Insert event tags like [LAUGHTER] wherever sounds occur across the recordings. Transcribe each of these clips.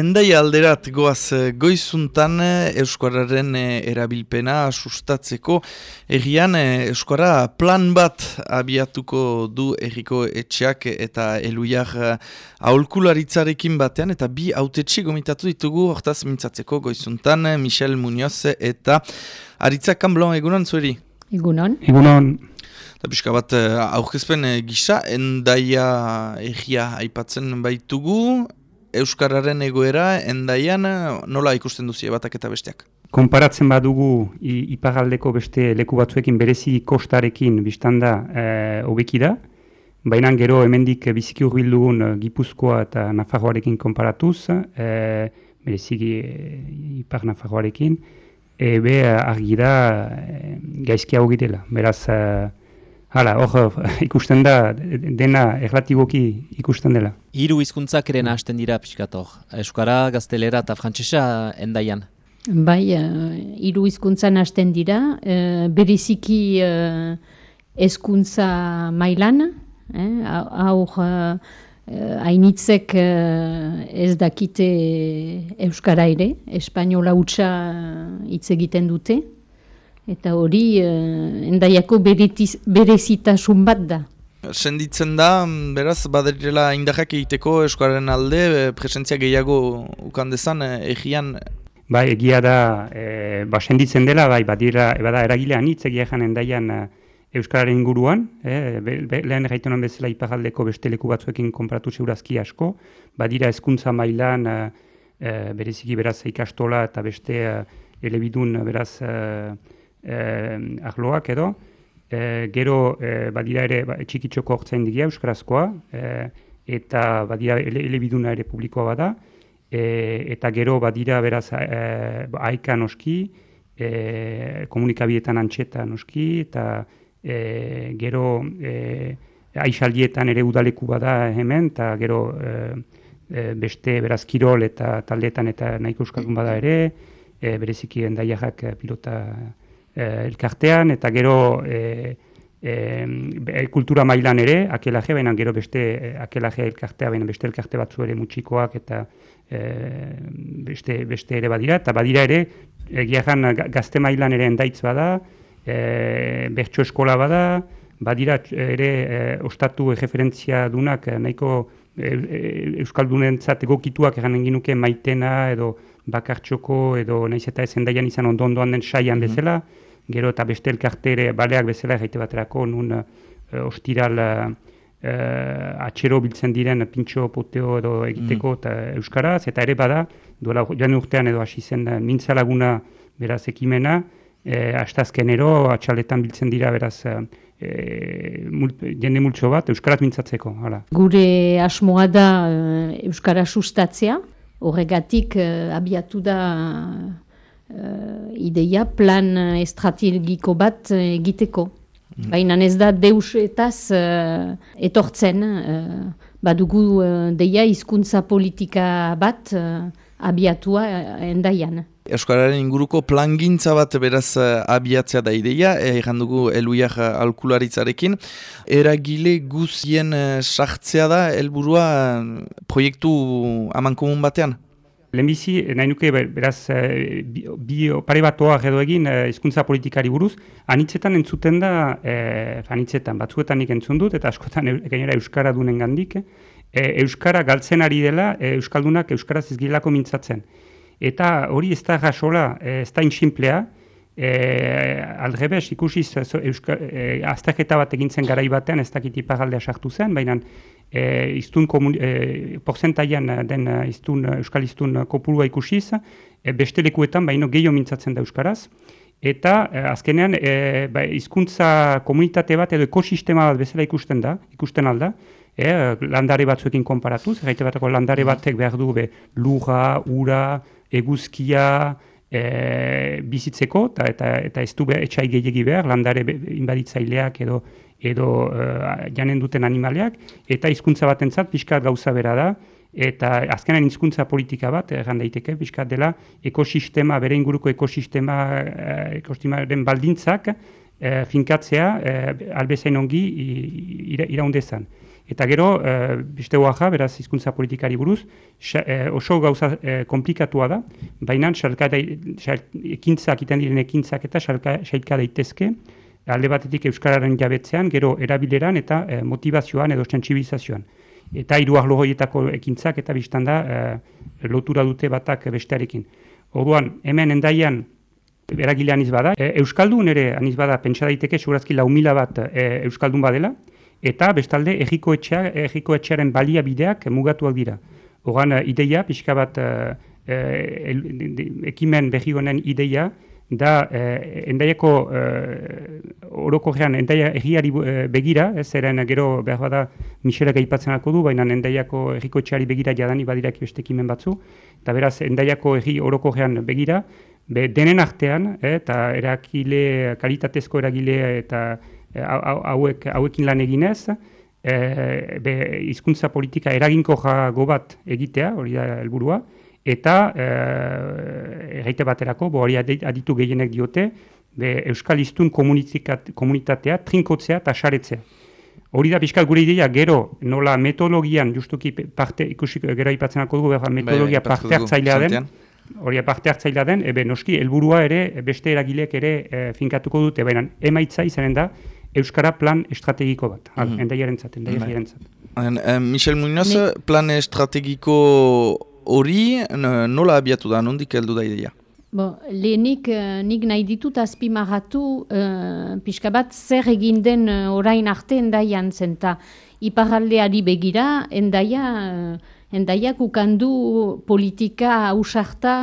endai alderat goaz eh, goizuntan eh, Euskararen eh, erabilpena sustatzeko egian Euskara plan bat abiatuko du erriko etxeak eta eluiak aholkularitzarekin batean eta bi autetxi gomitatu ditugu hortaz mintzatzeko goizuntan Michel Muñoz eta Aritza Kamblon egunon zueri? Egunon. Egunon. Eta pixka bat aurkezpen gisa endaia egia aipatzen baitugu Euskararen egoera, endaian, nola ikusten duzie batak eta besteak? Konparatzen badugu ipagaldeko beste leku batzuekin berezi kostarekin biztanda e, obeki da, baina gero hemendik biziki urbildugun Gipuzkoa eta Nafarroarekin konparatuz, e, bereziki e, ipar Nafarroarekin, ebe argi da e, gaizki hau. Beraz, e, Hala, hor, [LAUGHS] ikusten da, dena erlatiboki ikusten dela. Hiru hizkuntzak ere hasten dira pixkator. Euskara, gaztelera eta frantsesa endaian. Bai, uh, hiru hizkuntzan hasten dira. Uh, beriziki uh, hezkuntza mailan. Eh? Aur, hainitzek ez dakite Euskara ere. Espainola hutsa hitz egiten dute. Eta hori, uh, endaiako berezitasun bat da. Senditzen da, beraz, baderela indahak egiteko eskuaren alde, eh, presentzia gehiago ukan dezan, eh, egian? Bai, egia da, e, ba, senditzen dela, bai, badira, bada eragilean hitz egia jan endaian Euskararen inguruan, e, be, be, lehen gaitunan bezala iparaldeko beste leku batzuekin konparatu zeurazki asko, badira hezkuntza mailan e, bereziki beraz ikastola eta beste e, elebidun beraz eh, arloak edo, eh, gero eh, badira ere ba, txikitxoko hortzen digia euskarazkoa, eh, eta badira elebiduna ere publikoa bada, eh, eta gero badira beraz eh, aika noski, eh, komunikabietan antxeta noski, eta eh, gero eh, aixaldietan ere udaleku bada hemen, eta gero eh, eh beste beraz kirol eta taldeetan eta nahiko euskaldun bada ere, e, bereziki pilota eh, elkartean, eta gero eh, eh, kultura mailan ere, akelaje, baina gero beste eh, akelaje elkartea, baina beste elkarte batzu ere mutxikoak, eta eh, beste, beste ere badira, eta badira ere, egia gazte mailan ere endaitz bada, eh, bertso eskola bada, badira ere eh, ostatu referentzia dunak eh, nahiko e, Euskaldunentzat egokituak egan enginuke maitena edo bakartxoko edo naiz eta ez endaian izan ondo ondoan den saian mm bezala, gero eta beste elkartere baleak bezala egite baterako nun uh, ostiral uh, atxero biltzen diren pintxo poteo edo egiteko mm. eta euskaraz, eta ere bada, duela joan urtean edo hasi zen mintzalaguna beraz ekimena, e, astazkenero atxaletan biltzen dira beraz e, jende multxo bat euskaraz mintzatzeko. Hala. Gure asmoa da euskara sustatzea, horregatik abiatu da ideia plan estrategiko bat egiteko. Mm. Baina ez da deus etaz uh, etortzen, uh, badugu uh, deia hizkuntza politika bat uh, abiatua endaian. Euskararen inguruko plangintza bat beraz abiatzea da ideia, egan dugu eluiak alkularitzarekin. Eragile guzien sartzea da, helburua proiektu aman komun batean? Lehenbizi, nahi nuke, beraz, eh, bi, pare bat edo egin eh, hizkuntza politikari buruz, anitzetan entzuten da, e, anitzetan, batzuetan nik entzun dut, eta askotan gainera Euskara dunen gandik, Euskara galtzen ari dela, Euskaldunak Euskaraz izgilako mintzatzen. Eta hori ez da jasola, ez da inximplea, e, aldrebes, ikusiz, e, azterketa bat egintzen garai batean, ez dakit ipagaldea sartu zen, baina e, iztun komun, e, porzentaian den iztun, euskal iztun kopurua ikusiz, e, beste lekuetan baino gehiago mintzatzen da euskaraz, eta e, azkenean e, ba, izkuntza komunitate bat edo ekosistema bat bezala ikusten da, ikusten alda, e, landare batzuekin konparatuz, gaite batako landare mm. batek behar du be, lura, ura, eguzkia, e, bizitzeko, eta, eta, eta ez du be, etxai gehiagi behar, landare inbaditzaileak edo edo uh, janen duten animaleak, eta hizkuntza batentzat pixkat gauza bera da, eta azkenan hizkuntza politika bat, erran daiteke, pixkat dela, ekosistema, bere inguruko ekosistema, uh, ekosistemaren baldintzak, uh, finkatzea, uh, albezain ongi iraundezan. Eta gero, e, beste ja, beraz, hizkuntza politikari buruz, e, oso gauza e, komplikatua da, baina ekintzak, iten diren ekintzak eta sailka daitezke, alde batetik Euskararen jabetzean, gero erabileran eta e, motivazioan edo sensibilizazioan. Eta hiru arlogoietako ekintzak eta biztan da lotura dute batak bestearekin. Orduan, hemen endaian eragile aniz bada, e, Euskaldun ere aniz bada pentsa daiteke segurazki lau mila bat e, Euskaldun badela, eta bestalde egiko, etxea, egiko etxearen balia bideak mugatuak dira. Horan, e, ideia, pixka bat e, e, ekimen behi honen ideia, da eh, endaiako eh, oroko gean, endaia egiari begira, ez eren gero behar bada Michelek aipatzen du, baina endaiako egiko etxeari begira jadani badirak beste ekimen batzu, eta beraz endaiako egi oroko gean begira, be, denen artean, eh, eta erakile, kalitatezko eragile eta eh, hauek, hauekin lan eginez, e, be, izkuntza politika eraginko jago bat egitea, hori da helburua, eta e, erraite baterako, bo hori aditu gehienek diote, be, Euskal Iztun komunitatea trinkotzea eta saretzea. Hori da bizkal gure ideia, gero nola metodologian, justuki parte, ikusik gero ipatzen dugu, metodologia bai, parte hartzailea den, hori parte hartzailea den, ebe noski, helburua ere, beste eragilek ere e, finkatuko dute, baina emaitza izanen da, Euskara plan estrategiko bat, mm -hmm. endaiaren zat, endaiaren zat. Uh, Michel Muñoz, plan estrategiko hori nola abiatu da, nondik heldu da ideia? Bo, lehenik uh, nik nahi ditut azpimarratu uh, pixka bat zer egin den uh, orain arte endaian zenta. Iparaldeari begira, endaia endaiak ukandu politika ausarta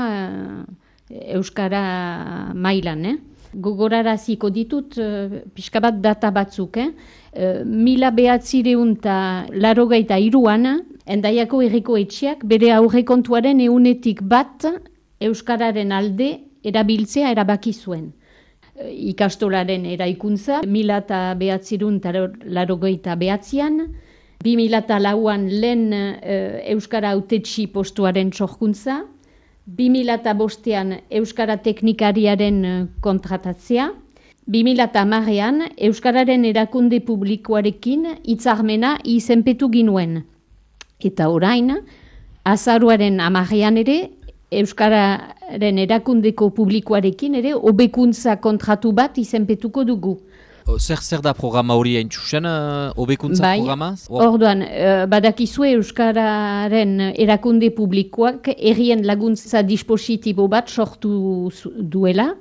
eh, Euskara mailan, eh? Gogoraraziko ditut, uh, pixka bat data batzuk, eh? Uh, mila behatzireun eta laro gaita iruan, endaiako erriko etxeak, bere aurrekontuaren eunetik bat Euskararen alde erabiltzea erabaki zuen. Ikastolaren eraikuntza, mila eta behatzirun eta laro gaita behatzian, 2004an lehen uh, Euskara autetxi postuaren txorkuntza, 2005an Euskara teknikariaren uh, kontratatzea, 2008an Euskararen erakunde publikoarekin hitzarmena izenpetu ginuen. Eta orain, azaruaren amarrean ere, Euskararen erakundeko publikoarekin ere, obekuntza kontratu bat izenpetuko dugu. Zer zer da programa hori hain txusen, uh, obekuntza bai, programa? Orduan, uh, badakizue Euskararen erakunde publikoak errien laguntza dispositibo bat sortu duela.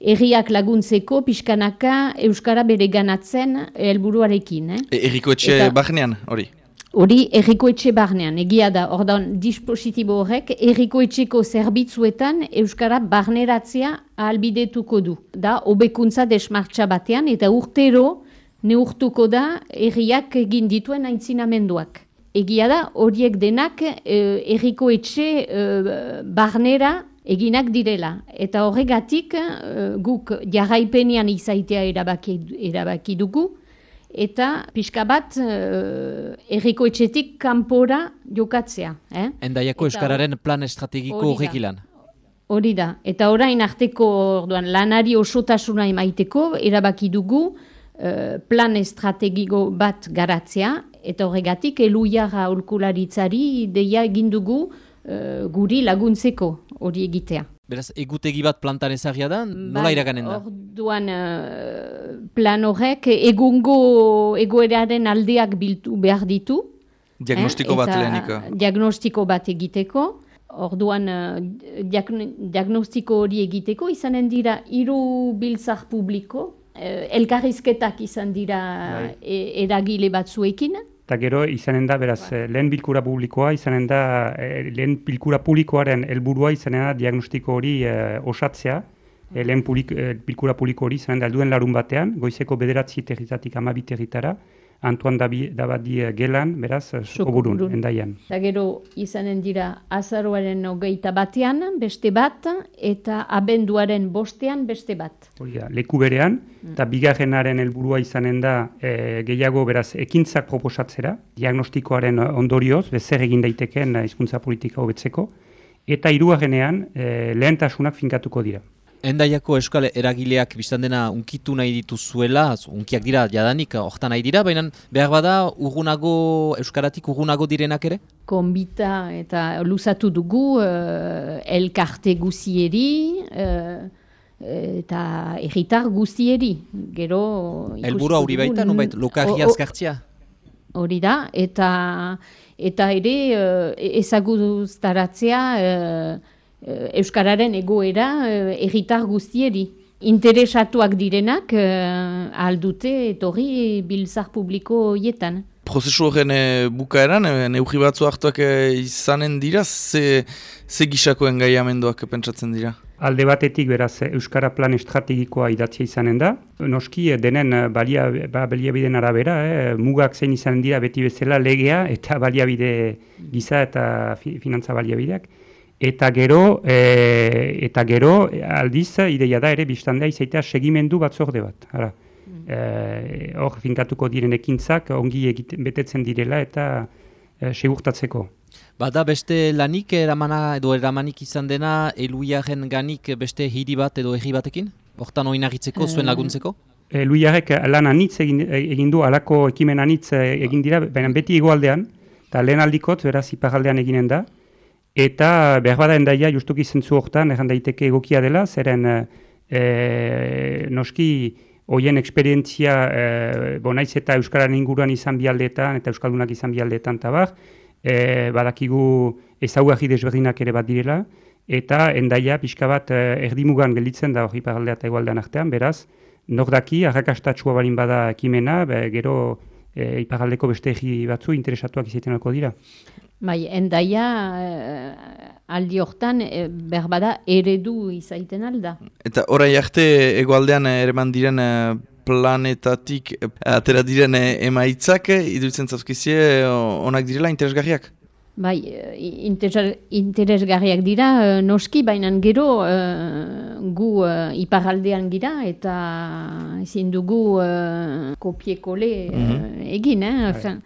Erriak laguntzeko pixkanaka Euskara bere ganatzen helburuarekin. Eh? E, erriko etxe Eta... hori? Hori erriko etxe barnean, egia da, ordan dispositibo horrek erriko etxeko zerbitzuetan Euskara barneratzea ahalbidetuko du. Da, obekuntza desmartxa batean eta urtero neurtuko da erriak egin dituen aintzinamenduak. Egia da, horiek denak eh, erriko etxe eh, barnera eginak direla. Eta horregatik eh, guk jarraipenian izaitea erabaki, erabaki dugu, eta pixka bat uh, erriko etxetik kanpora jokatzea. Eh? Endaiako Euskararen plan estrategiko horrek ilan. Hori da, eta orain arteko orduan, lanari osotasuna emaiteko, erabaki dugu uh, plan estrategiko bat garatzea, eta horregatik eluiara ulkularitzari deia egin dugu uh, guri laguntzeko hori egitea. Beraz, egutegi bat plantan ezagia da, nola ba, iraganen da? Orduan, uh, plan horrek egungo egoeraren aldeak biltu behar ditu. Diagnostiko eh? bat lehenik. Diagnostiko bat egiteko. Orduan, uh, diagnostiko hori egiteko, izanen dira hiru biltzak publiko, uh, elkarrizketak izan dira bai. e, eragile batzuekin. Eta gero izanen da, beraz, ba. lehen bilkura publikoa, izanen da, e, lehen bilkura publikoaren helburua izanen da diagnostiko hori e, osatzea, e, lehen publik, e, bilkura publiko hori izanen da, duen larun batean, goizeko bederatzi territatik amabit territara, Antoan Dabadi gelan, beraz, sokoburun, endaian. Eta gero izanen dira azaroaren ogeita batean, beste bat, eta abenduaren bostean, beste bat. Hori leku berean, mm. eta bigarrenaren helburua izanen da e, gehiago, beraz, ekintzak proposatzera, diagnostikoaren ondorioz, bezer egin daitekeen hizkuntza politika hobetzeko, eta hiruarenean e, lehentasunak finkatuko dira. Endaiako eskal eragileak biztan dena unkitu nahi dituzuela, unkiak dira jadanik, hortan nahi dira, baina behar bada urgunago, euskaratik urgunago direnak ere? Konbita eta luzatu dugu uh, elkarte guzieri uh, eta erritar guzieri. Gero... Elburu hauri baita, nun baita, lokarri azkartzia? Hori da, eta, eta ere uh, ezagutaratzea... Uh, euskararen egoera uh, erritar guztieri. Interesatuak direnak uh, aldute etorri bilzar publiko hietan. Prozesu horren e, bukaeran, e, neugi batzu hartuak izanen dira, ze, ze gisakoen gaiamenduak pentsatzen dira? Alde batetik beraz Euskara plan estrategikoa idatzia izanen da. Noski denen balia, ba, baliabideen arabera, eh, mugak zein izanen dira beti bezala legea eta baliabide giza eta fi, finantza baliabideak. Eta gero, e, eta gero aldiz, ideia da ere biztandea izaitea segimendu batzorde bat. Hora, mm. e, hor, finkatuko diren ekintzak ongi egiten, betetzen direla eta e, segurtatzeko. Bada beste lanik eramana edo eramanik izan dena eluiaren ganik beste hiri bat edo herri batekin? Hortan oinagitzeko, zuen eh. laguntzeko? Eluiarek lan anitz egin, egin du, alako ekimen anitz egin dira, baina beti egoaldean, eta lehen aldikot, beraz, iparaldean eginen da, Eta behar bada endaia justuki zentzu hortan, erran daiteke egokia dela, zeren e, noski hoien eksperientzia e, bonaiz eta Euskararen inguruan izan bialdetan, eta Euskaldunak izan bialdetan tabar, e, badakigu ezaugarri desberdinak ere bat direla, eta endaia pixka bat erdimugan gelditzen da hori paraldea eta egualdean artean, beraz, nordaki, arrakastatxua balin bada ekimena, be, gero e, iparaldeko beste egi batzu interesatuak izaten dira. Bai, endaia uh, aldi hortan e, berbada eredu izaiten alda. Eta orai arte egoaldean ere diren planetatik atera diren emaitzak, iduritzen zauzkizie onak direla interesgarriak? Bai, interesgarriak dira, noski, baina gero gu uh, iparaldean gira eta ezin dugu uh, kopiekole mhm. egin, eh?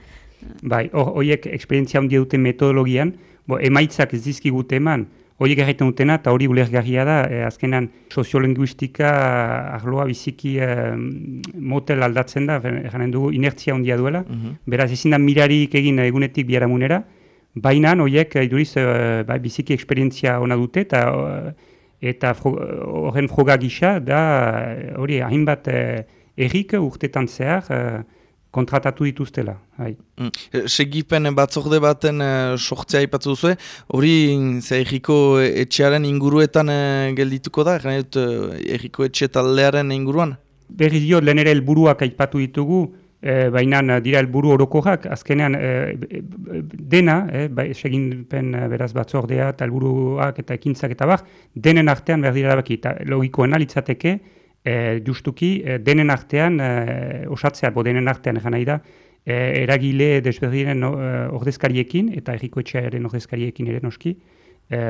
Bai. Horiek eksperientzia handia dute metodologian, bo, emaitzak ez dizkigut eman, horiek erraiten dutena, eta hori ulergarria da, e, azkenan soziolinguistika arloa biziki e, motel aldatzen da, eranen dugu inertzia handia duela, mhm. beraz ezin da mirarik egin egunetik biharamunera, baina horiek iduriz e, bai, biziki eksperientzia ona dute, eta eta horren froga gisa da hori hainbat errik urtetan zehar, kontratatu dituztela. Hai. Mm. E, segipen batzorde baten uh, sortzea ipatzu duzu, hori erriko etxearen inguruetan uh, geldituko da, gana dut erriko etxe taldearen inguruan? Berri dio, lehen ere helburuak aipatu ditugu, eh, baina dira helburu orokoak, azkenean dena, eh, ba, seginpen beraz batzordea eta helburuak eta ekintzak eta bar, denen artean behar dira baki, eta logikoena litzateke, e, justuki e, denen artean, e, osatzea, bo denen artean egan nahi da, e, eragile desberdinen ordezkariekin eta erriko etxearen ordezkariekin ere noski, e,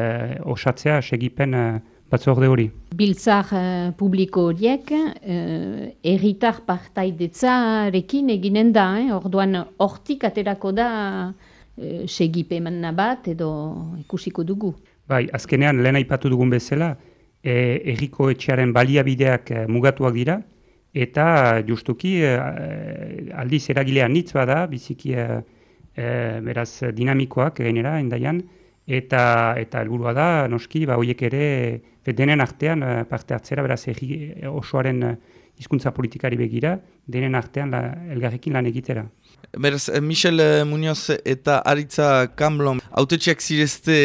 osatzea segipen e, batzorde hori. Biltzar publiko horiek, uh, erritar partaidetzarekin eginen da, eh? orduan hortik aterako da uh, segipen bat edo ikusiko dugu. Bai, azkenean lehen aipatu dugun bezala, e, erriko etxearen baliabideak e, mugatuak dira, eta justuki e, aldiz eragilean nitz bada, biziki e, e, beraz dinamikoak gainera, endaian, eta eta helburua da, noski, ba, hoiek ere denen artean parte hartzera, beraz erri osoaren hizkuntza politikari begira, denen artean la, elgarrekin lan egitera. Beraz, eh, Michel eh, Muñoz eta Aritza Kamblon autetxeak zirezte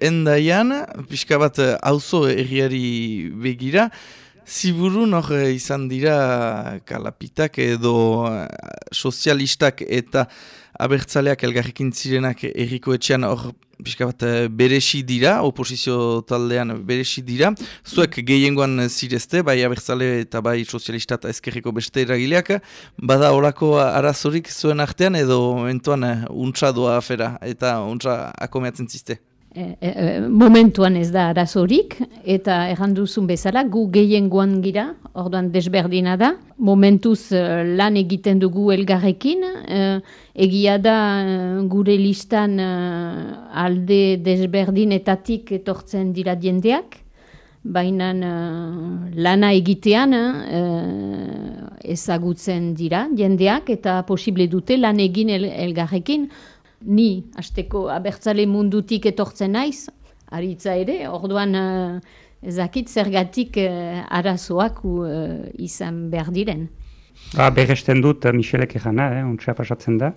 endaian, pixka bat hauzo eh, erriari begira, Ziburu nor izan dira kalapitak edo sozialistak eta abertzaleak elgarrekin zirenak erriko etxean hor pixka bat eh, beresi dira, oposizio taldean beresi dira. Zuek gehiengoan zirezte, bai abertzale eta bai sozialista eta ezkerriko beste eragileak, bada horako arazorik zuen artean edo entuan eh, untsa doa afera eta untsa akomeatzen ziste? E, e, e, momentuan ez da arazorik, eta erranduzun bezala, gu gehiengoan gira, orduan desberdina da. Momentuz lan egiten dugu elgarrekin, egia da gure listan alde desberdinetatik etortzen dira diendeak, baina lana egitean ezagutzen dira jendeak eta posible dute lan egin el, elgarrekin. Ni, hasteko abertzale mundutik etortzen naiz, aritza ere, orduan uh, ezakit zergatik uh, arazoak uh, izan behar diren. Ba, Berresten dut uh, Michelek egana, eh, untsa pasatzen da.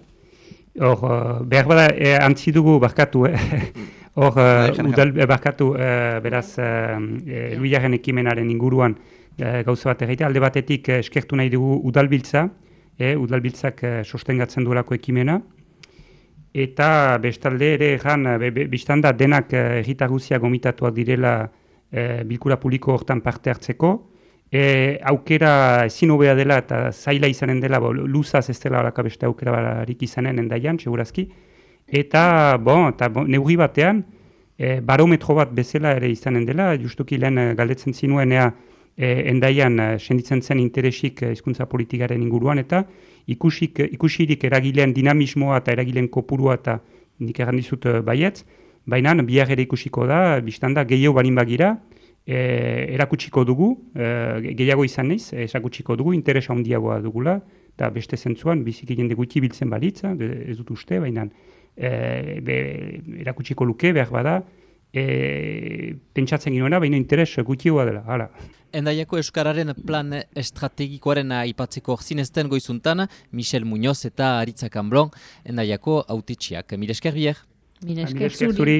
Hor, uh, behar bada, eh, antzi dugu barkatu, eh. [LAUGHS] Hor, uh, udal, eh, barkatu, uh, beraz, uh, eh, Luiaren ekimenaren inguruan uh, gauza bat egitea. Alde batetik eh, eskertu nahi dugu udalbiltza, eh, udalbiltzak eh, sostengatzen duelako ekimena. Eta bestalde ere egan, be, be, biztanda denak eh, erritar guzia gomitatuak direla eh, bilkura publiko hortan parte hartzeko. E, aukera ezin hobea dela eta zaila izanen dela, bo, luzaz ez dela horaka beste aukera barik izanen endaian, segurazki. Eta, bon, eta bon, neurri batean, e, barometro bat bezala ere izanen dela, justuki lehen eh, galdetzen zinuenea e, endaian e, senditzen zen interesik e, hizkuntza politikaren inguruan, eta ikusik, ikusirik eragileen dinamismoa eta eragileen kopurua eta nik erran dizut baietz, baina bihar ere ikusiko da, biztanda gehiago barin bagira, e, erakutsiko dugu, e, gehiago izan naiz, erakutsiko dugu, interesa handiagoa dugula, eta beste zentzuan, biziki jende gutxi biltzen balitza, ez dut uste, baina e, be, erakutsiko luke, behar bada, e, pentsatzen ginoena, baina interes gutxiagoa dela, hala. Endaiako Euskararen plan estrategikoaren aipatzeko zinezten goizuntan, Michel Muñoz eta Aritza Kamblon, Endaiako autetxiak. Mire esker bier? Mire Mire esker esker zuri.